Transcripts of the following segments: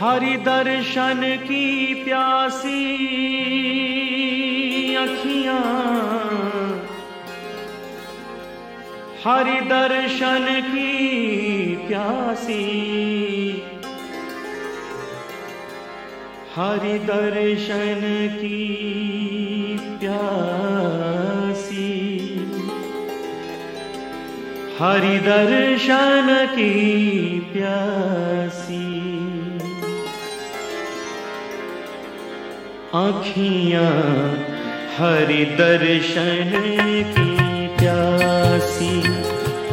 हरि दर्शन की प्यासी अखियाँ। हरि दर्शन की प्यासी। हरि दर्शन की प्यासी। हरि दर्शन की आखियाँ, हरि दर्शन की प्यासी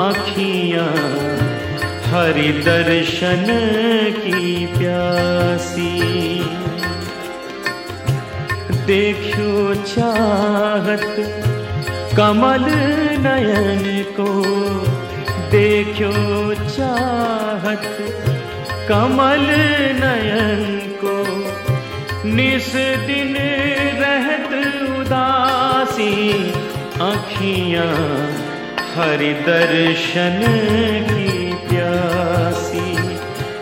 आखियाँ, हरि दर्शन की प्यासी। देखो चाहत कमल नयन को देखो चाहत कमल नयन निस दिन रहत उदासी, आखियाँ हरि दर्शन की प्यासी।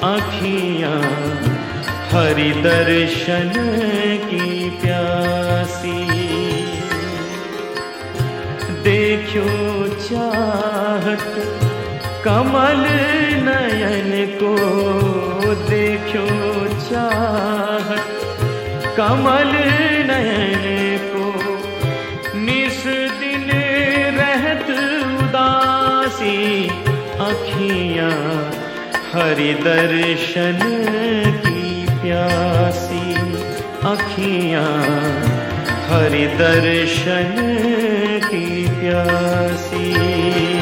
आखियाँ हरि दर्शन की प्यासी। देखो चाहत कमल नयन को, देखो चाहत कमल नयन को निस दिन रहत उदासी अखियाँ हरि दर्शन की प्यासी। अखियाँ हरि दर्शन की प्यासी।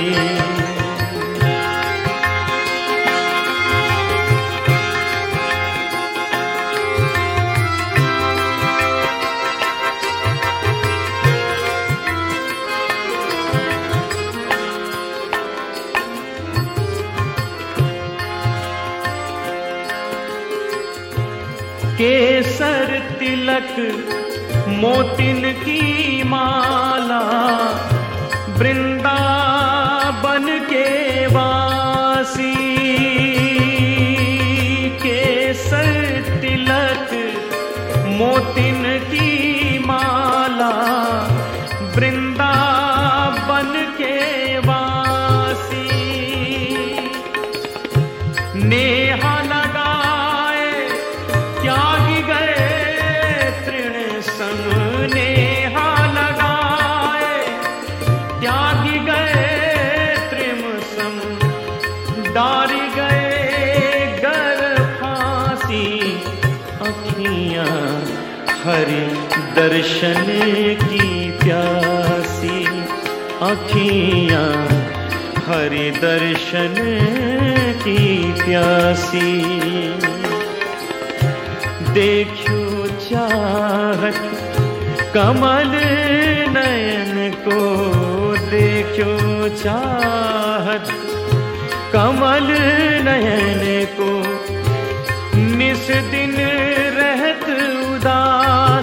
तिलक मोतिन की माला वृंदावन के वासी केसर तिलक मोतिन की माला वृंदावन के वासी। नेहा अखियाँ हरि दर्शन की प्यासी अखियाँ हरि दर्शन की प्यासी। देखो चाहत कमल नयन को, देखो चाहत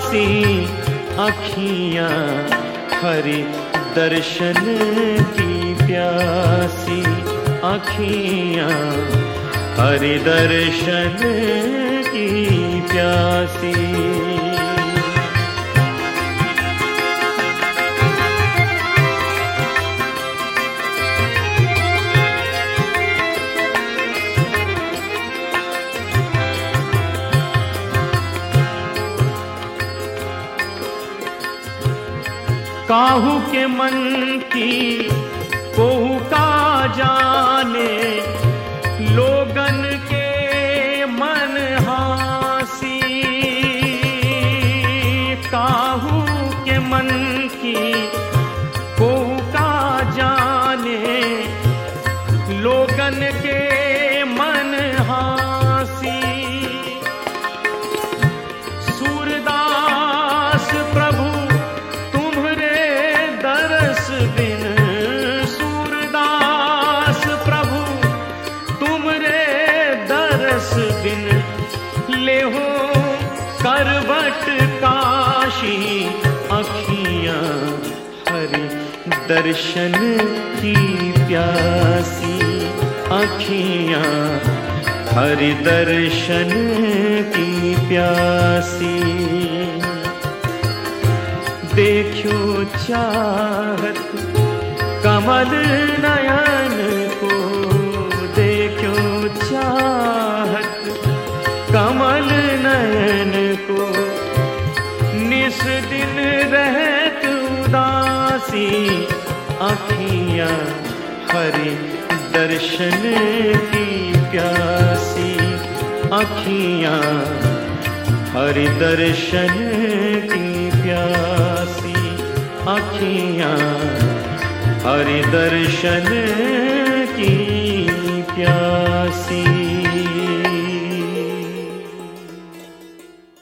उदासी अखियाँ हरि दर्शन की प्यासी अखियाँ हरि दर्शन की प्यासी काहू के मन की कोहू का जाने, लोगन के मन हासी। काहू के मन की कोहू का जाने, लोगन के दर्शन की प्यासी अखियाँ हरि दर्शन की प्यासी। देखो चाहत कमल नयन आखियाँ हरि, दर्शन की प्यासी। आखियाँ हरि, दर्शन की प्यासी। आखियाँ हरि, दर्शन की प्यासी।